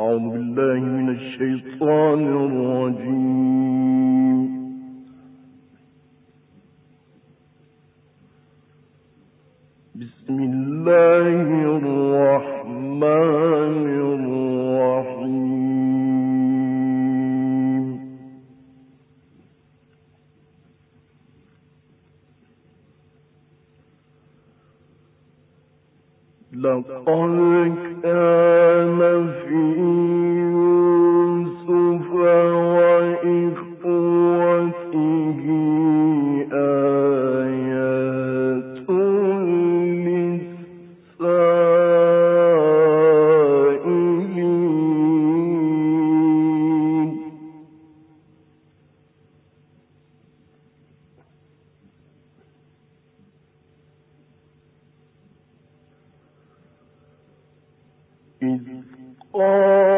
أعوذ بالله من الشيطان الرجيم. بسم الله الرحمن الرحيم. لقد كان إذ قال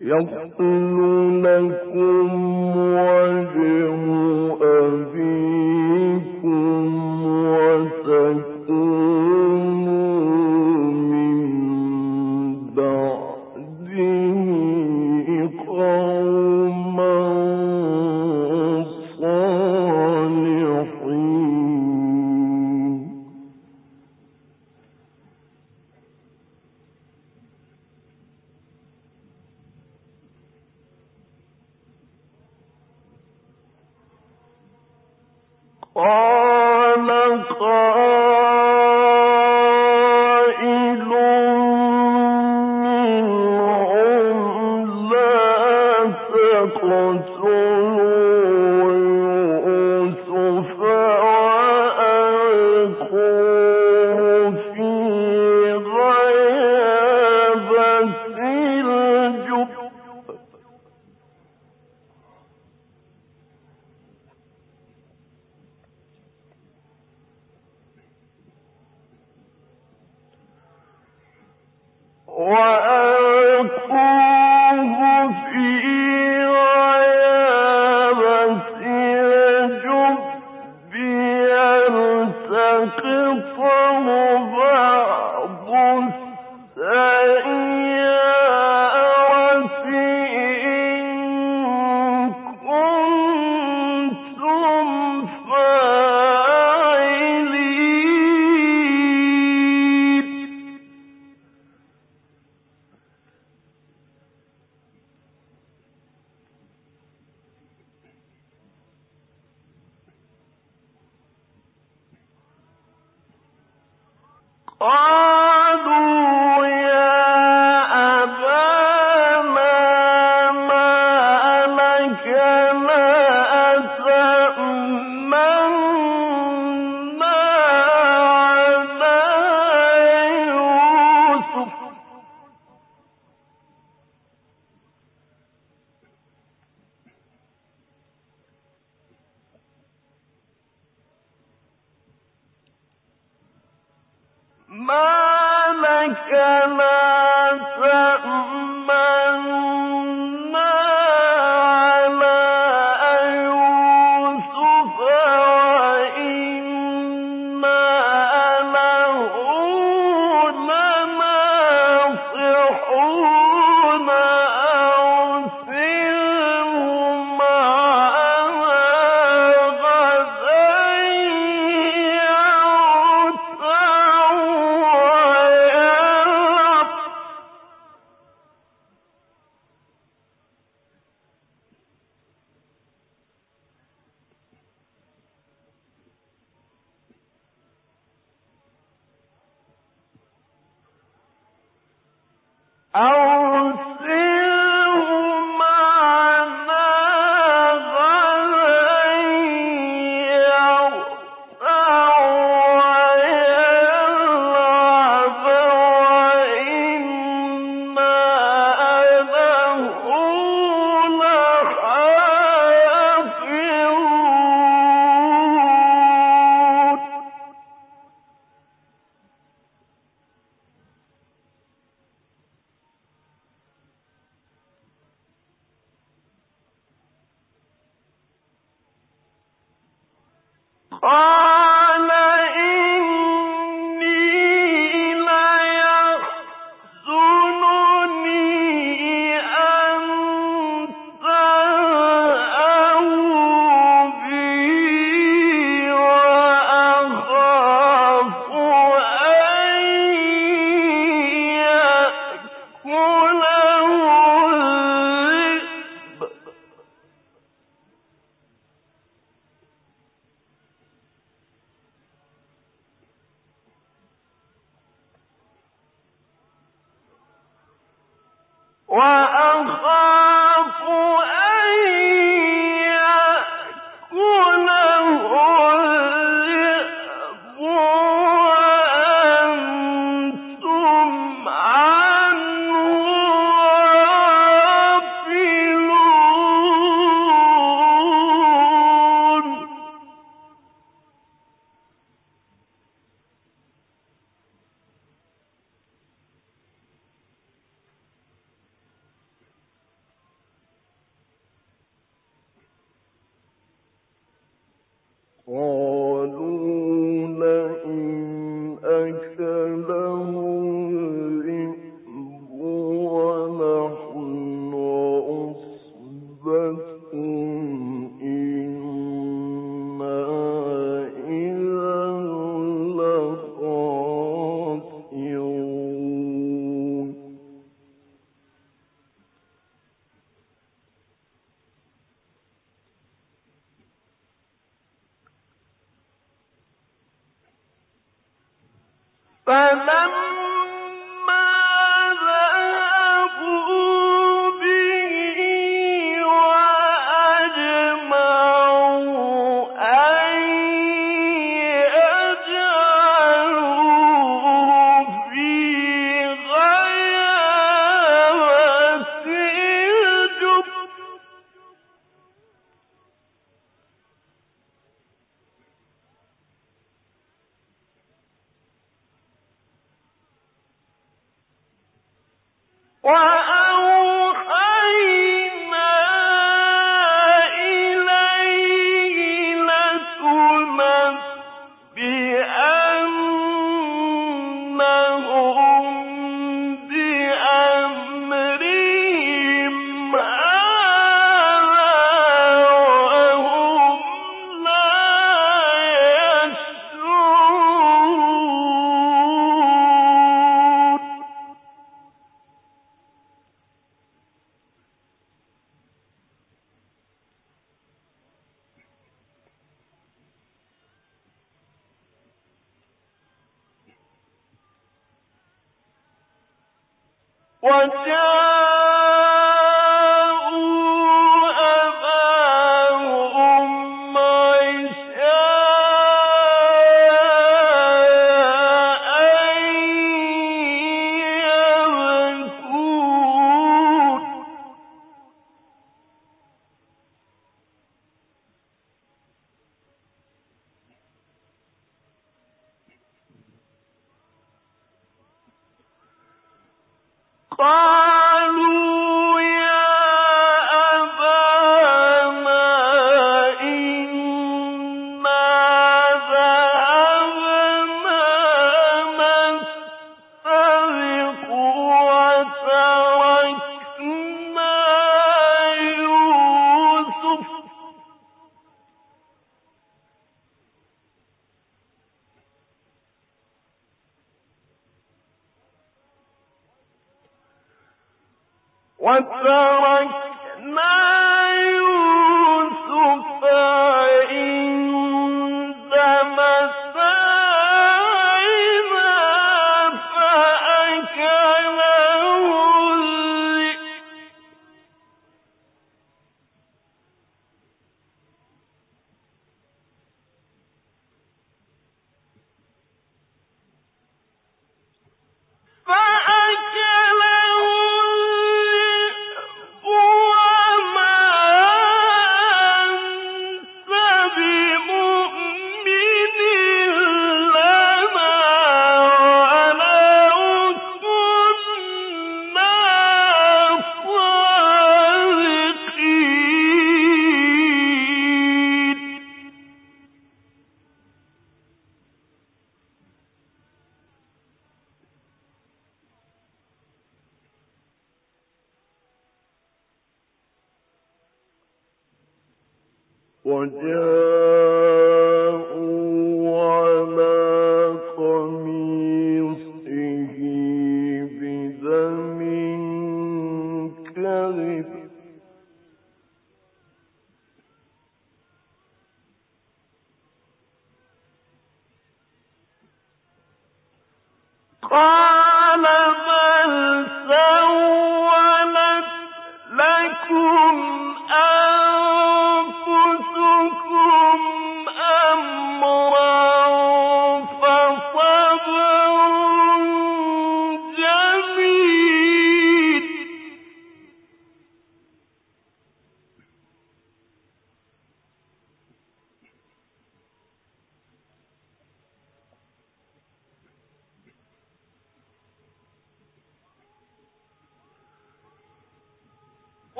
يقتلونكم لكم وجه وَسَعَ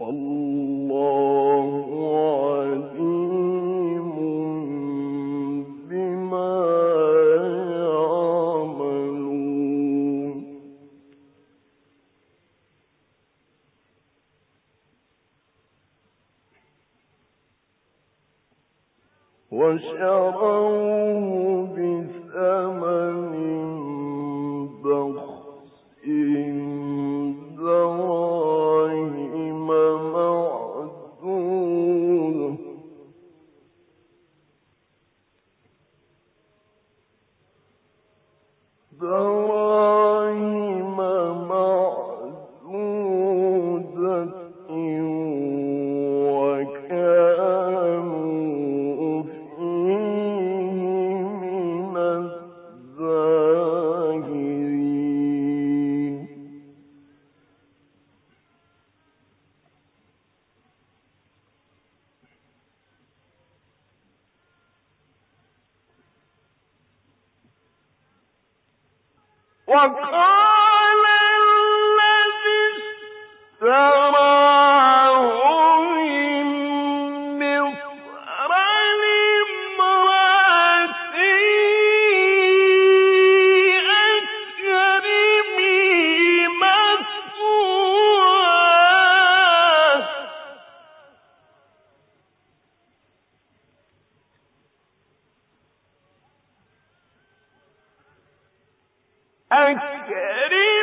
我呜 one أكرم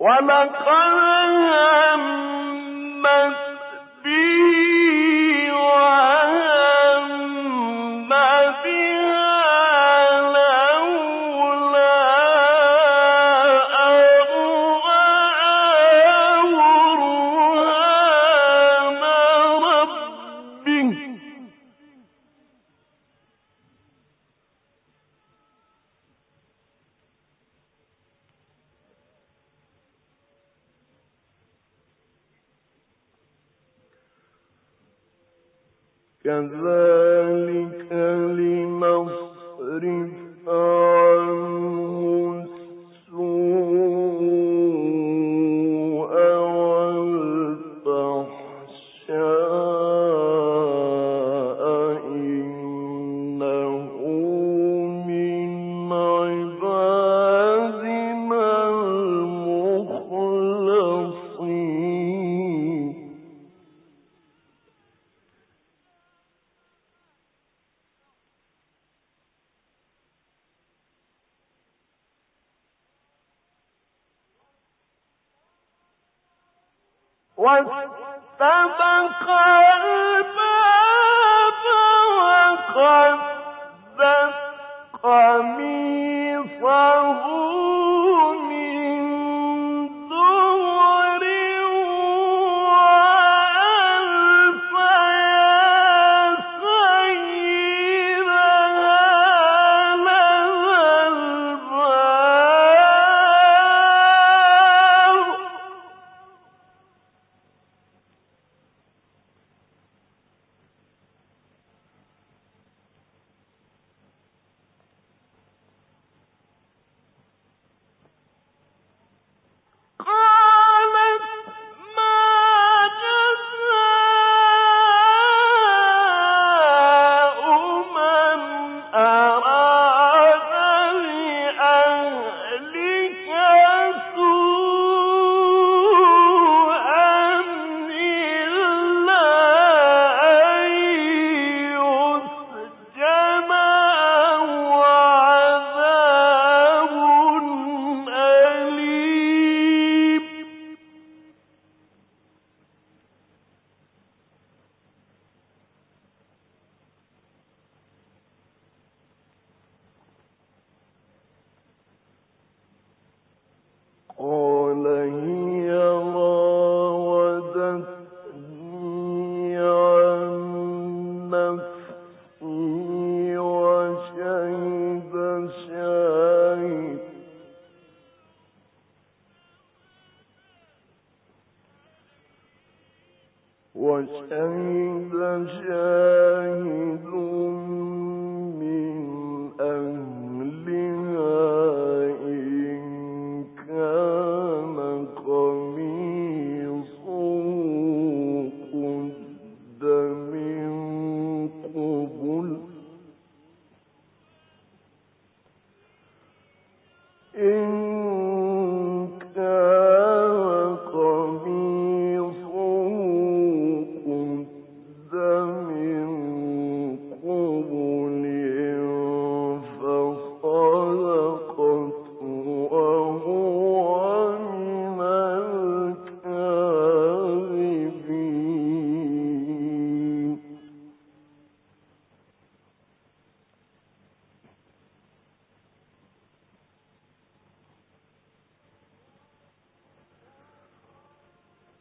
ولقد همت واستبق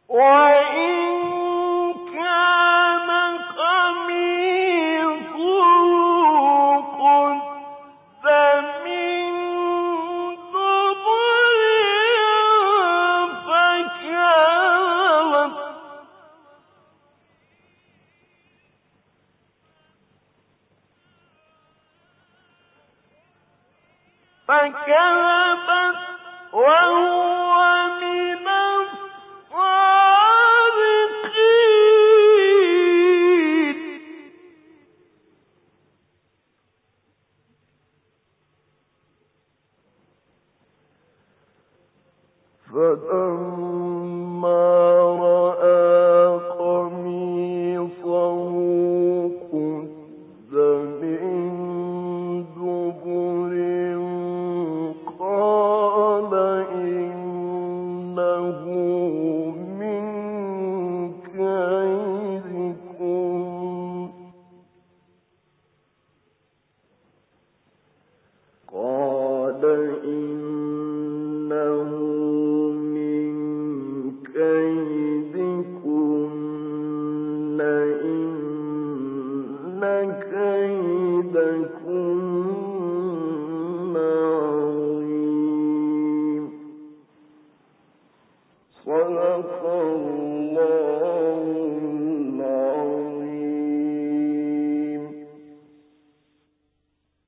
فكذبت